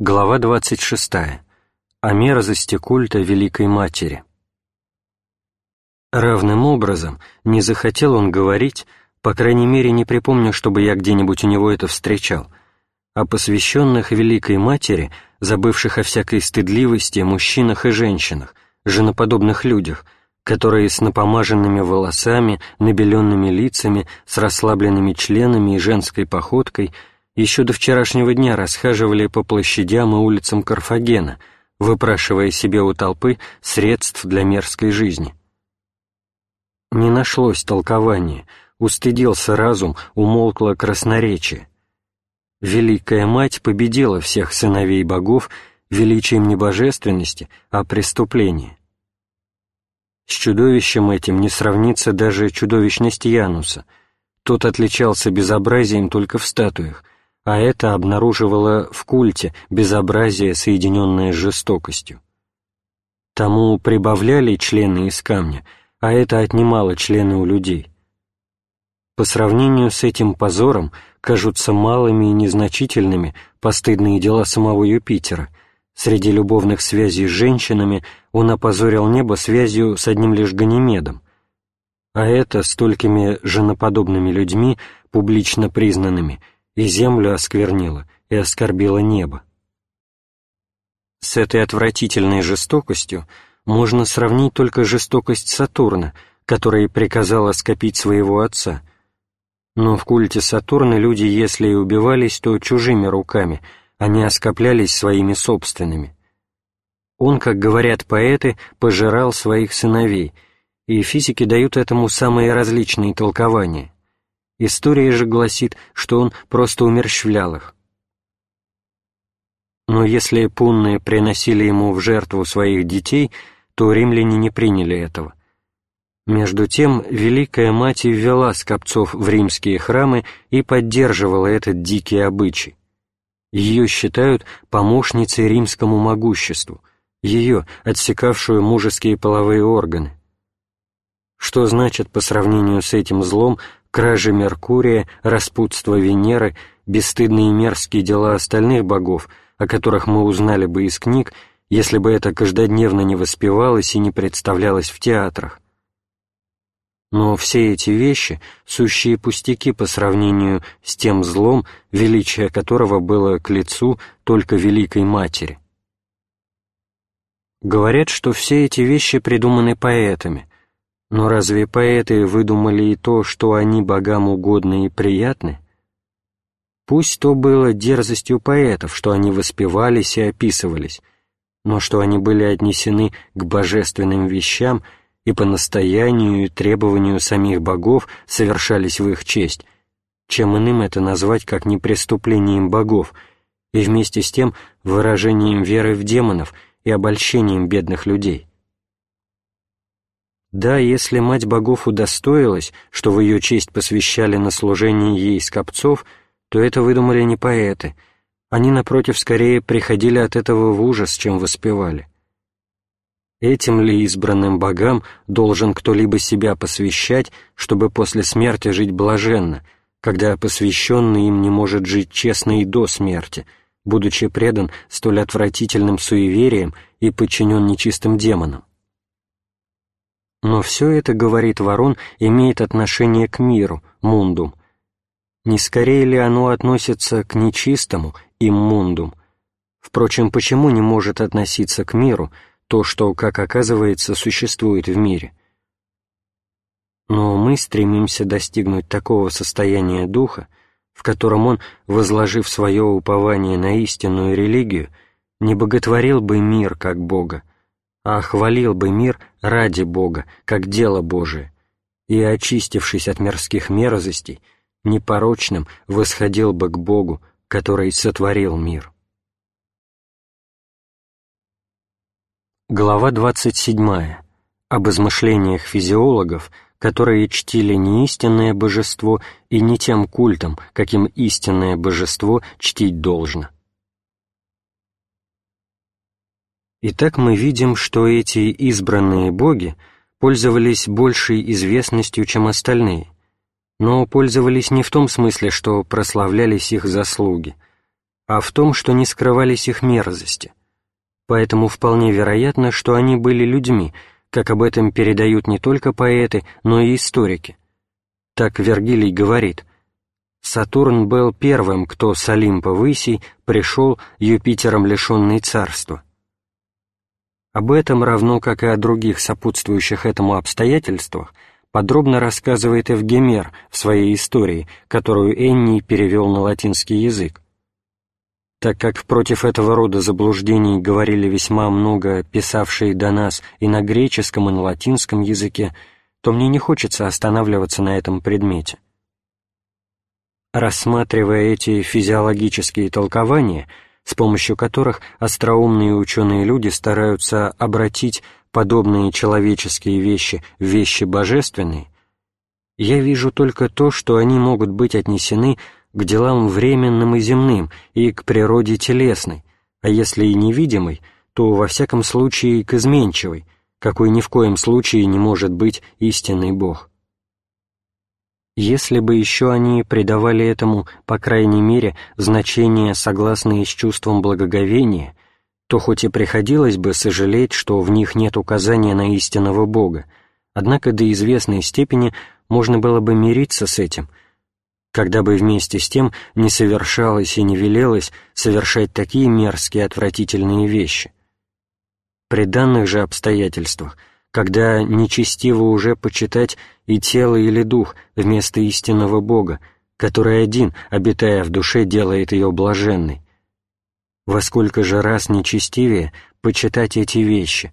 Глава 26. О мерзости культа Великой Матери. Равным образом не захотел он говорить, по крайней мере не припомню, чтобы я где-нибудь у него это встречал, о посвященных Великой Матери, забывших о всякой стыдливости мужчинах и женщинах, женоподобных людях, которые с напомаженными волосами, набеленными лицами, с расслабленными членами и женской походкой – еще до вчерашнего дня расхаживали по площадям и улицам Карфагена, выпрашивая себе у толпы средств для мерзкой жизни. Не нашлось толкования, устыдился разум, умолкло красноречие. Великая Мать победила всех сыновей богов величием не божественности, а преступления. С чудовищем этим не сравнится даже чудовищность Януса. Тот отличался безобразием только в статуях — а это обнаруживало в культе безобразие, соединенное с жестокостью. Тому прибавляли члены из камня, а это отнимало члены у людей. По сравнению с этим позором кажутся малыми и незначительными постыдные дела самого Юпитера. Среди любовных связей с женщинами он опозорил небо связью с одним лишь Ганимедом, а это столькими женоподобными людьми, публично признанными – и землю осквернила, и оскорбила небо. С этой отвратительной жестокостью можно сравнить только жестокость Сатурна, который приказал оскопить своего отца. Но в культе Сатурна люди, если и убивались, то чужими руками, они оскоплялись своими собственными. Он, как говорят поэты, пожирал своих сыновей, и физики дают этому самые различные толкования. История же гласит, что он просто умерщвлял их. Но если пунные приносили ему в жертву своих детей, то римляне не приняли этого. Между тем, Великая Мать ввела скопцов в римские храмы и поддерживала этот дикий обычай. Ее считают помощницей римскому могуществу, ее, отсекавшую мужеские половые органы. Что значит по сравнению с этим злом кражи Меркурия, распутство Венеры, бесстыдные и мерзкие дела остальных богов, о которых мы узнали бы из книг, если бы это каждодневно не воспевалось и не представлялось в театрах. Но все эти вещи — сущие пустяки по сравнению с тем злом, величие которого было к лицу только Великой Матери. Говорят, что все эти вещи придуманы поэтами — но разве поэты выдумали и то, что они богам угодны и приятны? Пусть то было дерзостью поэтов, что они воспевались и описывались, но что они были отнесены к божественным вещам и по настоянию и требованию самих богов совершались в их честь, чем иным это назвать, как не преступлением богов, и вместе с тем выражением веры в демонов и обольщением бедных людей. Да, если мать богов удостоилась, что в ее честь посвящали на служение ей скопцов, то это выдумали не поэты. Они, напротив, скорее приходили от этого в ужас, чем воспевали. Этим ли избранным богам должен кто-либо себя посвящать, чтобы после смерти жить блаженно, когда посвященный им не может жить честно и до смерти, будучи предан столь отвратительным суеверием и подчинен нечистым демонам? Но все это, говорит Ворон, имеет отношение к миру, мундум. Не скорее ли оно относится к нечистому, иммундум? Впрочем, почему не может относиться к миру то, что, как оказывается, существует в мире? Но мы стремимся достигнуть такого состояния духа, в котором он, возложив свое упование на истинную религию, не боготворил бы мир как Бога, а хвалил бы мир ради Бога, как дело Божие, и, очистившись от мирских мерзостей, непорочным восходил бы к Богу, который сотворил мир. Глава 27. Об измышлениях физиологов, которые чтили не истинное божество и не тем культом, каким истинное божество чтить должно. Итак, мы видим, что эти избранные боги пользовались большей известностью, чем остальные, но пользовались не в том смысле, что прославлялись их заслуги. а в том, что не скрывались их мерзости. Поэтому вполне вероятно, что они были людьми, как об этом передают не только поэты, но и историки. Так Вергилий говорит, «Сатурн был первым, кто с Олимпа Высей пришел Юпитером лишенный царства». Об этом, равно как и о других сопутствующих этому обстоятельствах, подробно рассказывает Евгемер в своей истории, которую Энний перевел на латинский язык. Так как против этого рода заблуждений говорили весьма много писавшие до нас и на греческом, и на латинском языке, то мне не хочется останавливаться на этом предмете. Рассматривая эти физиологические толкования, с помощью которых остроумные ученые люди стараются обратить подобные человеческие вещи в вещи божественные, я вижу только то, что они могут быть отнесены к делам временным и земным и к природе телесной, а если и невидимой, то во всяком случае к изменчивой, какой ни в коем случае не может быть истинный Бог. Если бы еще они придавали этому, по крайней мере, значение, согласное с чувством благоговения, то хоть и приходилось бы сожалеть, что в них нет указания на истинного Бога, однако до известной степени можно было бы мириться с этим, когда бы вместе с тем не совершалось и не велелось совершать такие мерзкие отвратительные вещи. При данных же обстоятельствах, когда нечестиво уже почитать и тело или дух вместо истинного Бога, который один, обитая в душе, делает ее блаженной, во сколько же раз нечестивее почитать эти вещи,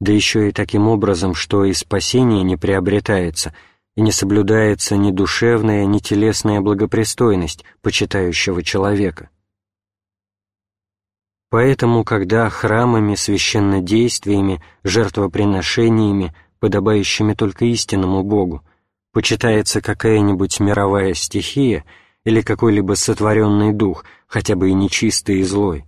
да еще и таким образом, что и спасение не приобретается, и не соблюдается ни душевная, ни телесная благопристойность почитающего человека. Поэтому, когда храмами, священнодействиями, жертвоприношениями, подобающими только истинному Богу, почитается какая-нибудь мировая стихия или какой-либо сотворенный дух, хотя бы и нечистый и злой,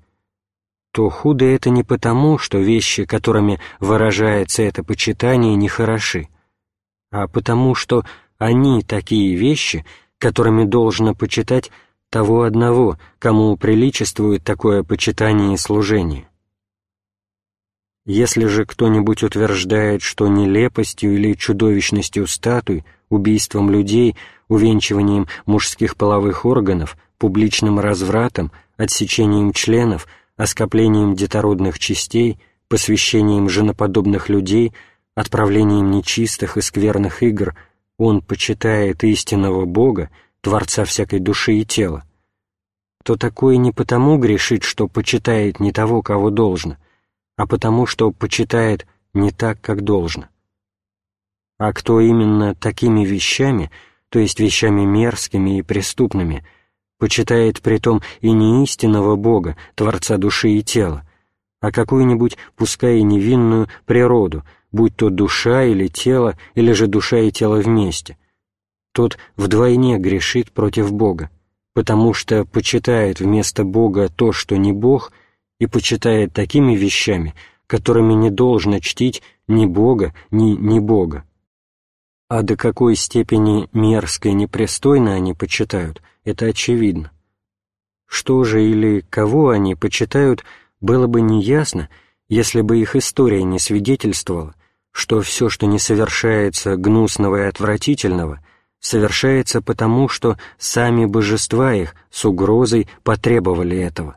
то худо это не потому, что вещи, которыми выражается это почитание, нехороши, а потому что они такие вещи, которыми должно почитать того одного, кому приличествует такое почитание и служение. Если же кто-нибудь утверждает, что нелепостью или чудовищностью статуй, убийством людей, увенчиванием мужских половых органов, публичным развратом, отсечением членов – оскоплением детородных частей, посвящением женоподобных людей, отправлением нечистых и скверных игр он почитает истинного Бога, Творца всякой души и тела, то такое не потому грешит, что почитает не того, кого должно, а потому что почитает не так, как должно. А кто именно такими вещами, то есть вещами мерзкими и преступными, почитает притом и не истинного Бога, Творца души и тела, а какую-нибудь, пускай и невинную, природу, будь то душа или тело, или же душа и тело вместе. Тот вдвойне грешит против Бога, потому что почитает вместо Бога то, что не Бог, и почитает такими вещами, которыми не должно чтить ни Бога, ни не Бога. А до какой степени мерзко и непристойно они почитают – это очевидно. Что же или кого они почитают, было бы неясно, если бы их история не свидетельствовала, что все, что не совершается гнусного и отвратительного, совершается потому, что сами божества их с угрозой потребовали этого.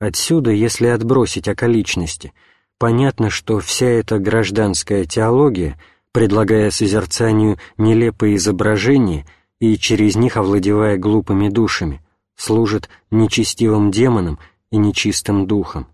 Отсюда, если отбросить околичности, понятно, что вся эта гражданская теология, предлагая созерцанию нелепые изображения – и через них, овладевая глупыми душами, служит нечестивым демонам и нечистым духом.